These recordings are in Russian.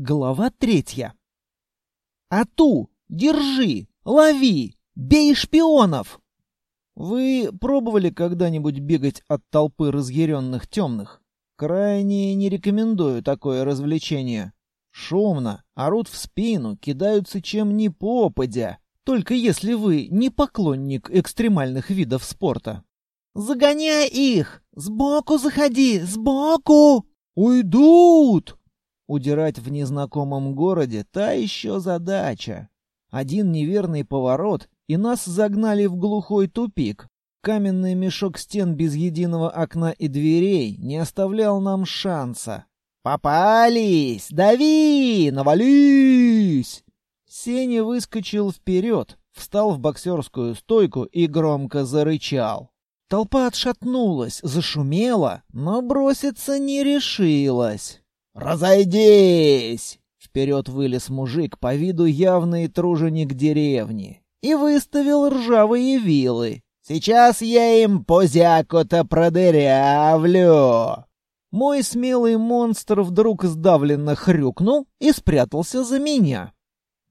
Глава третья. «Ату! Держи! Лови! Бей шпионов!» Вы пробовали когда-нибудь бегать от толпы разъяренных темных? Крайне не рекомендую такое развлечение. Шумно, орут в спину, кидаются чем ни попадя. Только если вы не поклонник экстремальных видов спорта. «Загоняй их! Сбоку заходи! Сбоку!» «Уйдут!» Удирать в незнакомом городе — та еще задача. Один неверный поворот, и нас загнали в глухой тупик. Каменный мешок стен без единого окна и дверей не оставлял нам шанса. «Попались! Дави! Навались!» Сеня выскочил вперед, встал в боксерскую стойку и громко зарычал. Толпа отшатнулась, зашумела, но броситься не решилась. «Разойдись!» Вперед вылез мужик, по виду явный труженик деревни, и выставил ржавые вилы. «Сейчас я им позяку-то продырявлю!» Мой смелый монстр вдруг сдавленно хрюкнул и спрятался за меня.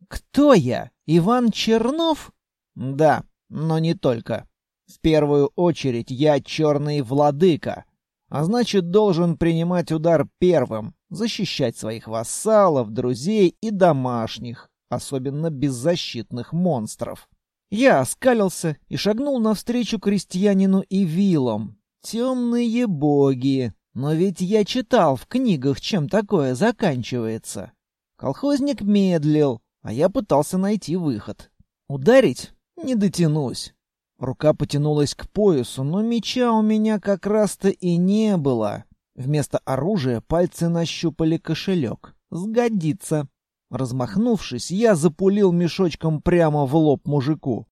«Кто я? Иван Чернов?» «Да, но не только. В первую очередь я черный владыка, а значит, должен принимать удар первым, защищать своих вассалов, друзей и домашних, особенно беззащитных монстров. Я оскалился и шагнул навстречу крестьянину и вилам. Темные боги! Но ведь я читал в книгах, чем такое заканчивается. Колхозник медлил, а я пытался найти выход. Ударить? Не дотянусь. Рука потянулась к поясу, но меча у меня как раз-то и не было. Вместо оружия пальцы нащупали кошелек. Сгодится. Размахнувшись, я запулил мешочком прямо в лоб мужику.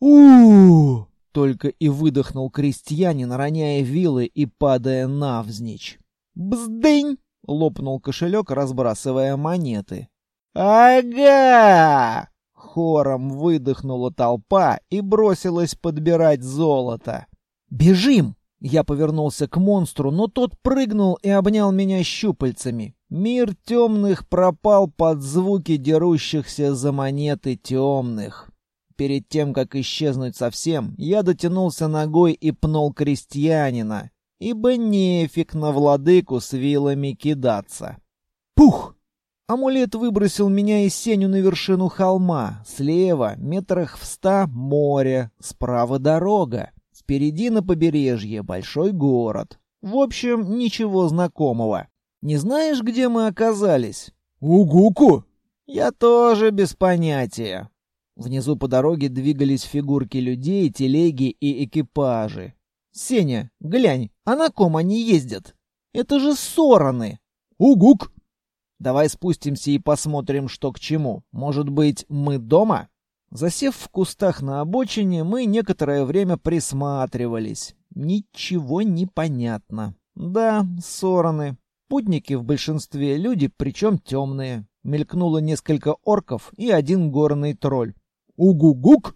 у Только и выдохнул крестьянин, роняя вилы и падая навзничь. «Бздынь!» — лопнул кошелек, разбрасывая монеты. «Ага!» — хором выдохнула толпа и бросилась подбирать золото. «Бежим!» Я повернулся к монстру, но тот прыгнул и обнял меня щупальцами. Мир темных пропал под звуки дерущихся за монеты темных. Перед тем, как исчезнуть совсем, я дотянулся ногой и пнул крестьянина, ибо на владыку с вилами кидаться. Пух! Амулет выбросил меня из сеню на вершину холма. Слева, метрах в ста, море, справа дорога. Впереди на побережье большой город. В общем, ничего знакомого. Не знаешь, где мы оказались? Угуку. Я тоже без понятия. Внизу по дороге двигались фигурки людей, телеги и экипажи. Сеня, глянь, а на ком они ездят? Это же сороны. Угук. Давай спустимся и посмотрим, что к чему. Может быть, мы дома? Засев в кустах на обочине, мы некоторое время присматривались. Ничего не понятно. Да, сороны. Путники в большинстве люди, причем темные. Мелькнуло несколько орков и один горный тролль. Угу-гук?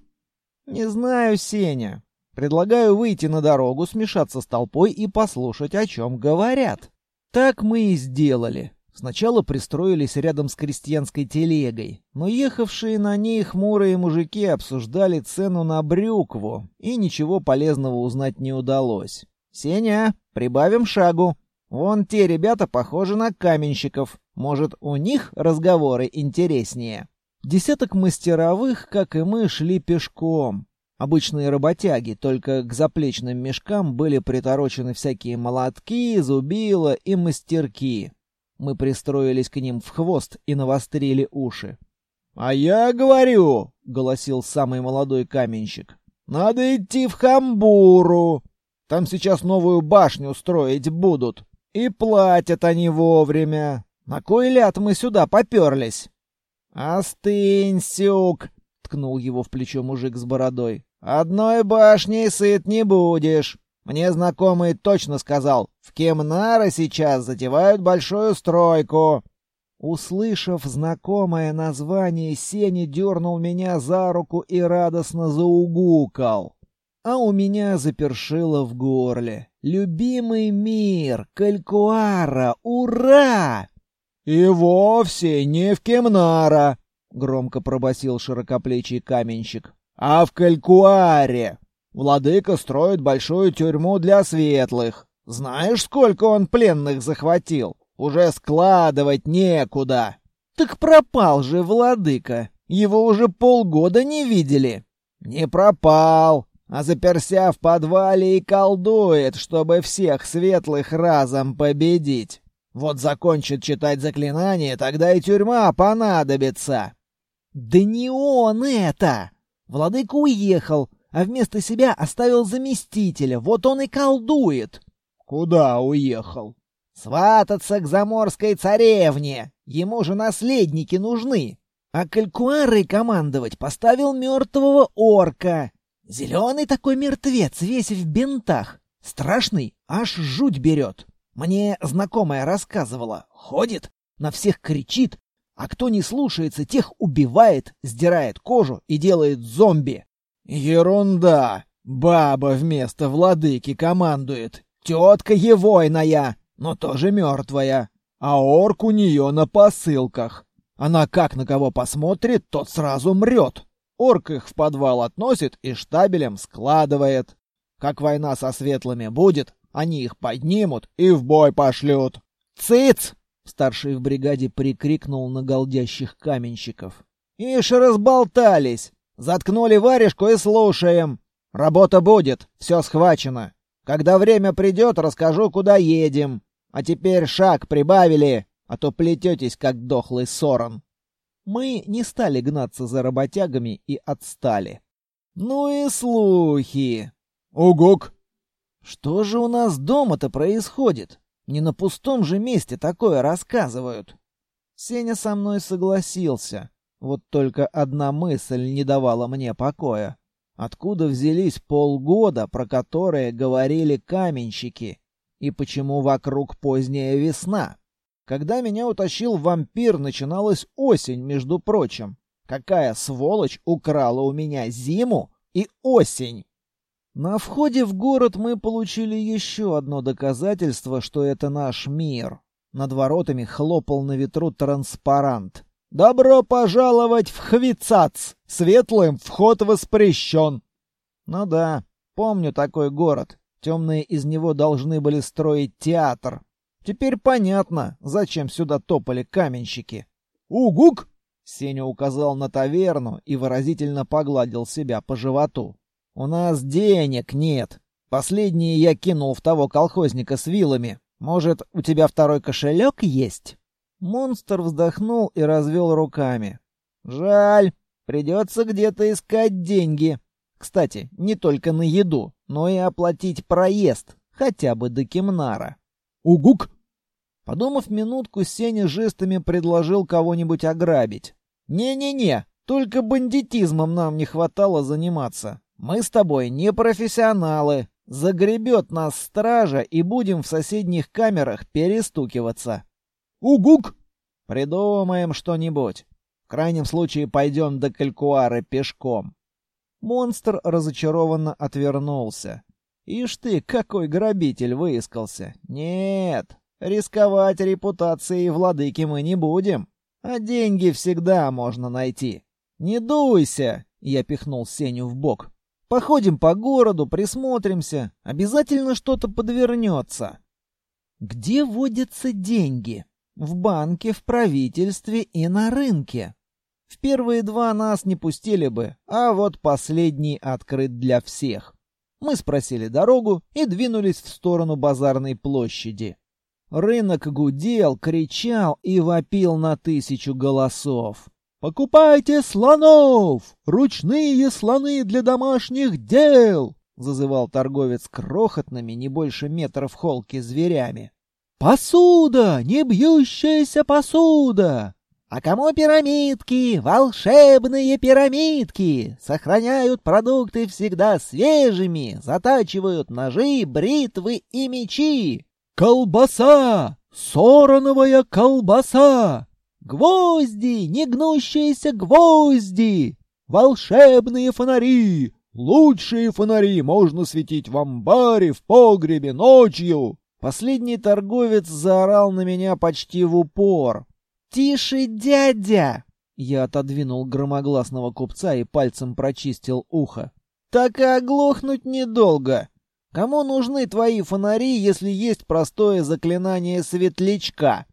Не знаю, Сеня. Предлагаю выйти на дорогу, смешаться с толпой и послушать, о чем говорят. Так мы и сделали. Сначала пристроились рядом с крестьянской телегой, но ехавшие на ней хмурые мужики обсуждали цену на брюкву, и ничего полезного узнать не удалось. «Сеня, прибавим шагу. Вон те ребята похожи на каменщиков. Может, у них разговоры интереснее?» Десяток мастеровых, как и мы, шли пешком. Обычные работяги, только к заплечным мешкам были приторочены всякие молотки, зубила и мастерки. Мы пристроились к ним в хвост и навострили уши. «А я говорю», — голосил самый молодой каменщик, — «надо идти в Хамбуру. Там сейчас новую башню строить будут. И платят они вовремя. На кой ляд мы сюда поперлись?» «Остынь, сюк!» — ткнул его в плечо мужик с бородой. «Одной башней сыт не будешь. Мне знакомый точно сказал, в Кемнара сейчас затевают большую стройку. Услышав знакомое название, Сеня дернул меня за руку и радостно заугукал. А у меня запершило в горле. «Любимый мир! Калькуара! Ура!» «И вовсе не в Кемнара», — громко пробасил широкоплечий каменщик, — «а в Калькуаре. Владыка строит большую тюрьму для светлых. Знаешь, сколько он пленных захватил? Уже складывать некуда». «Так пропал же владыка. Его уже полгода не видели». «Не пропал, а заперся в подвале и колдует, чтобы всех светлых разом победить. Вот закончит читать заклинание, тогда и тюрьма понадобится. Да не он это! Владыка уехал, а вместо себя оставил заместителя. Вот он и колдует. Куда уехал? Свататься к заморской царевне. Ему же наследники нужны. А калькуарой командовать поставил мертвого орка. Зеленый такой мертвец, весь в бинтах. Страшный, аж жуть берет. Мне знакомая рассказывала. Ходит, на всех кричит, а кто не слушается, тех убивает, сдирает кожу и делает зомби. Ерунда. Баба вместо владыки командует. Тетка егойная, но тоже мертвая. А орк у нее на посылках. Она как на кого посмотрит, тот сразу мрет. Орк их в подвал относит и штабелем складывает. Как война со светлыми будет, они их поднимут и в бой пошлют. «Цыц!» — старший в бригаде прикрикнул на голдящих каменщиков. «Ишь, разболтались! Заткнули варежку и слушаем. Работа будет, все схвачено. Когда время придет, расскажу, куда едем. А теперь шаг прибавили, а то плететесь, как дохлый сорон». Мы не стали гнаться за работягами и отстали. «Ну и слухи!» «Угук!» Что же у нас дома-то происходит? Не на пустом же месте такое рассказывают. Сеня со мной согласился. Вот только одна мысль не давала мне покоя. Откуда взялись полгода, про которые говорили каменщики? И почему вокруг поздняя весна? Когда меня утащил вампир, начиналась осень, между прочим. Какая сволочь украла у меня зиму и осень? На входе в город мы получили еще одно доказательство, что это наш мир. Над воротами хлопал на ветру транспарант. «Добро пожаловать в Хвицац! Светлым вход воспрещен!» Ну да, помню такой город. Темные из него должны были строить театр. Теперь понятно, зачем сюда топали каменщики. «Угук!» — Сеня указал на таверну и выразительно погладил себя по животу. «У нас денег нет. Последние я кинул в того колхозника с вилами. Может, у тебя второй кошелек есть?» Монстр вздохнул и развел руками. «Жаль, придется где-то искать деньги. Кстати, не только на еду, но и оплатить проезд, хотя бы до Кемнара». «Угук!» Подумав минутку, Сеня жестами предложил кого-нибудь ограбить. «Не-не-не, только бандитизмом нам не хватало заниматься. Мы с тобой не профессионалы. Загребет нас стража, и будем в соседних камерах перестукиваться. Угук! Придумаем что-нибудь. В крайнем случае пойдем до Калькуары пешком. Монстр разочарованно отвернулся. Ишь ты, какой грабитель выискался. Нет, рисковать репутацией владыки мы не будем. А деньги всегда можно найти. Не дуйся, я пихнул Сеню в бок. Походим по городу, присмотримся. Обязательно что-то подвернется. Где водятся деньги? В банке, в правительстве и на рынке. В первые два нас не пустили бы, а вот последний открыт для всех. Мы спросили дорогу и двинулись в сторону базарной площади. Рынок гудел, кричал и вопил на тысячу голосов. «Покупайте слонов! Ручные слоны для домашних дел!» — зазывал торговец крохотными, не больше метров холки зверями. «Посуда! Не бьющаяся посуда!» «А кому пирамидки? Волшебные пирамидки! Сохраняют продукты всегда свежими, затачивают ножи, бритвы и мечи!» «Колбаса! Сороновая колбаса! Гвозди, негнущиеся гвозди! Волшебные фонари! Лучшие фонари можно светить в амбаре, в погребе, ночью!» Последний торговец заорал на меня почти в упор. «Тише, дядя!» Я отодвинул громогласного купца и пальцем прочистил ухо. «Так и оглохнуть недолго. Кому нужны твои фонари, если есть простое заклинание светлячка?»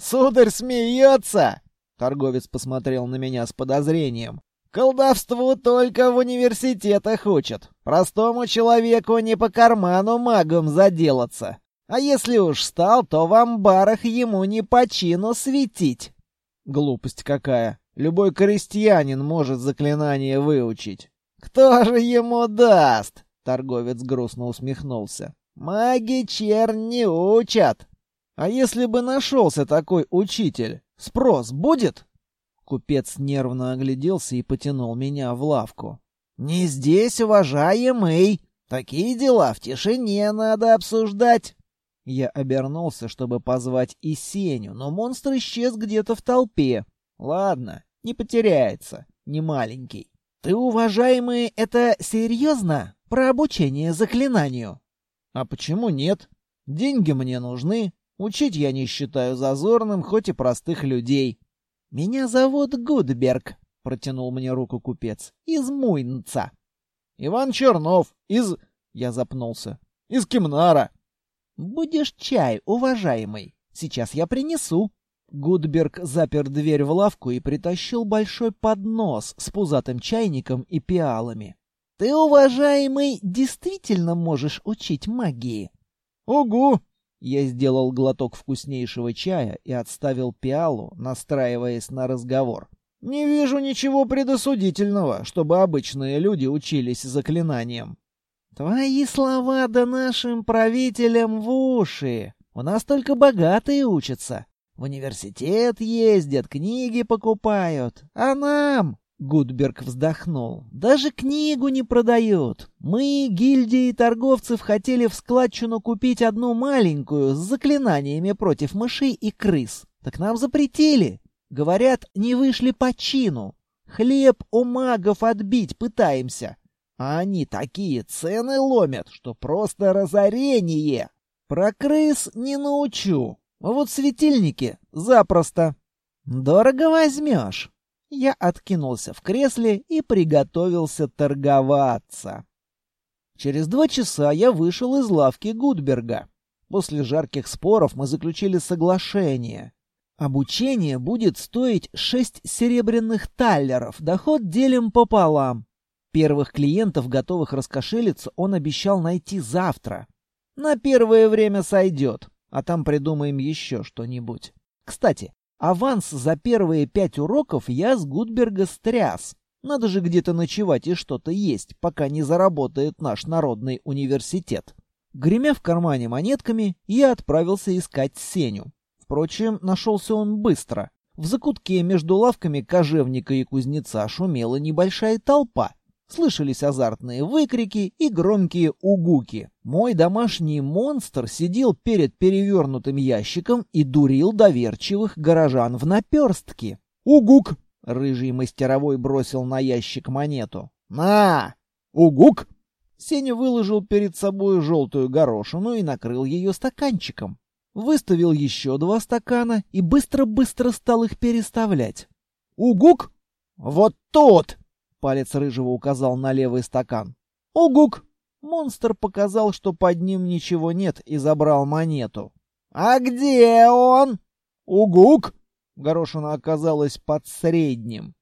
«Сударь смеется!» — торговец посмотрел на меня с подозрением. «Колдовству только в университетах учат. Простому человеку не по карману магом заделаться. А если уж стал, то в амбарах ему не по чину светить». Глупость какая. Любой крестьянин может заклинание выучить. Кто же ему даст? Торговец грустно усмехнулся. Маги чернь не учат. А если бы нашелся такой учитель, спрос будет? Купец нервно огляделся и потянул меня в лавку. «Не здесь, уважаемый! Такие дела в тишине надо обсуждать!» Я обернулся, чтобы позвать и Сеню, но монстр исчез где-то в толпе. Ладно, не потеряется, не маленький. Ты, уважаемый, это серьезно? Про обучение заклинанию? А почему нет? Деньги мне нужны. Учить я не считаю зазорным, хоть и простых людей. Меня зовут Гудберг, протянул мне руку купец. Из Муйнца. Иван Чернов, из... Я запнулся. Из Кимнара. «Будешь чай, уважаемый. Сейчас я принесу». Гудберг запер дверь в лавку и притащил большой поднос с пузатым чайником и пиалами. «Ты, уважаемый, действительно можешь учить магии?» «Угу!» Я сделал глоток вкуснейшего чая и отставил пиалу, настраиваясь на разговор. «Не вижу ничего предосудительного, чтобы обычные люди учились заклинаниям. «Твои слова да нашим правителям в уши. У нас только богатые учатся. В университет ездят, книги покупают. А нам...» Гудберг вздохнул. «Даже книгу не продают. Мы, гильдии торговцев, хотели в складчину купить одну маленькую с заклинаниями против мышей и крыс. Так нам запретили. Говорят, не вышли по чину. Хлеб у магов отбить пытаемся. А они такие цены ломят, что просто разорение. Про крыс не научу. А вот светильники запросто. Дорого возьмешь. Я откинулся в кресле и приготовился торговаться. Через два часа я вышел из лавки Гудберга. После жарких споров мы заключили соглашение. Обучение будет стоить шесть серебряных таллеров, доход делим пополам. Первых клиентов, готовых раскошелиться, он обещал найти завтра. На первое время сойдет, а там придумаем еще что-нибудь. Кстати, аванс за первые пять уроков я с Гудберга стряс. Надо же где-то ночевать и что-то есть, пока не заработает наш народный университет. Гремя в кармане монетками, я отправился искать Сеню. Впрочем, нашелся он быстро. В закутке между лавками кожевника и кузнеца шумела небольшая толпа. Слышались азартные выкрики и громкие угуки. Мой домашний монстр сидел перед перевернутым ящиком и дурил доверчивых горожан в наперстке. «Угук!» — рыжий мастеровой бросил на ящик монету. «На! Угук!» Сеня выложил перед собой желтую горошину и накрыл ее стаканчиком. Выставил еще два стакана и быстро-быстро стал их переставлять. «Угук! Вот тут!» Палец рыжего указал на левый стакан. «Угук!» Монстр показал, что под ним ничего нет, и забрал монету. «А где он?» «Угук!» Горошина оказалась под средним.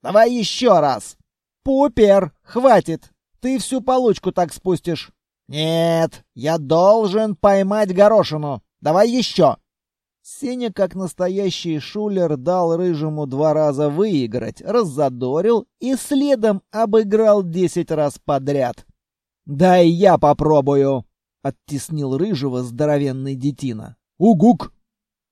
«Давай еще раз!» «Пупер! Хватит! Ты всю получку так спустишь!» «Нет, я должен поймать горошину! Давай еще!» Сеня, как настоящий шулер, дал Рыжему два раза выиграть, раззадорил и следом обыграл десять раз подряд. «Дай я попробую!» — оттеснил Рыжего здоровенный детина. «Угук!»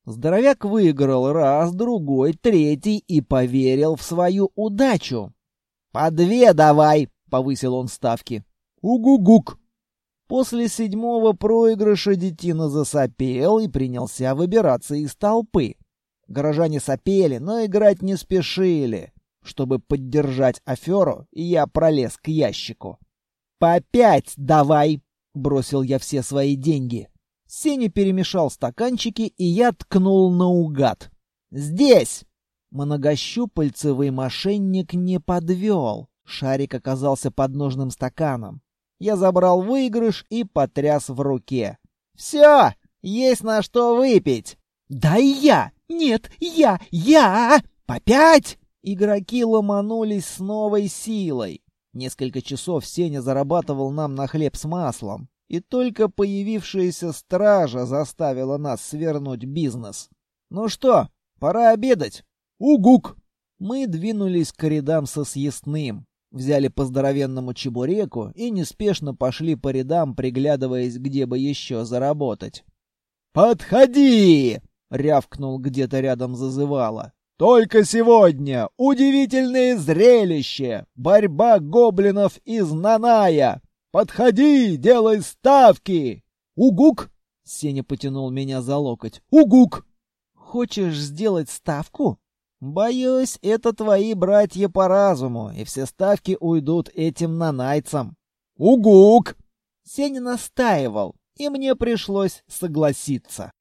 Здоровяк выиграл раз, другой, третий и поверил в свою удачу. «По две давай!» — повысил он ставки. «Угугук!» После седьмого проигрыша детина засопел и принялся выбираться из толпы. Горожане сопели, но играть не спешили. Чтобы поддержать аферу, я пролез к ящику. «По пять давай!» — бросил я все свои деньги. Сеня перемешал стаканчики, и я ткнул наугад. Здесь!» Многощупальцевый мошенник не подвел. Шарик оказался под нужным стаканом. Я забрал выигрыш и потряс в руке. «Все! Есть на что выпить!» «Да я! Нет, я! Я! По пять!» Игроки ломанулись с новой силой. Несколько часов Сеня зарабатывал нам на хлеб с маслом. И только появившаяся стража заставила нас свернуть бизнес. «Ну что, пора обедать?» «Угук!» Мы двинулись к рядам со съестным, взяли по здоровенному чебуреку и неспешно пошли по рядам, приглядываясь, где бы еще заработать. «Подходи!» — рявкнул где-то рядом зазывало. «Только сегодня удивительное зрелище! Борьба гоблинов из Наная! Подходи, делай ставки!» «Угук!» — Сеня потянул меня за локоть. «Угук!» «Хочешь сделать ставку?» Боюсь, это твои братья по разуму, и все ставки уйдут этим нанайцам. Угук! Сеня настаивал, и мне пришлось согласиться.